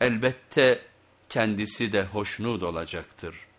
elbette kendisi de hoşnut olacaktır.''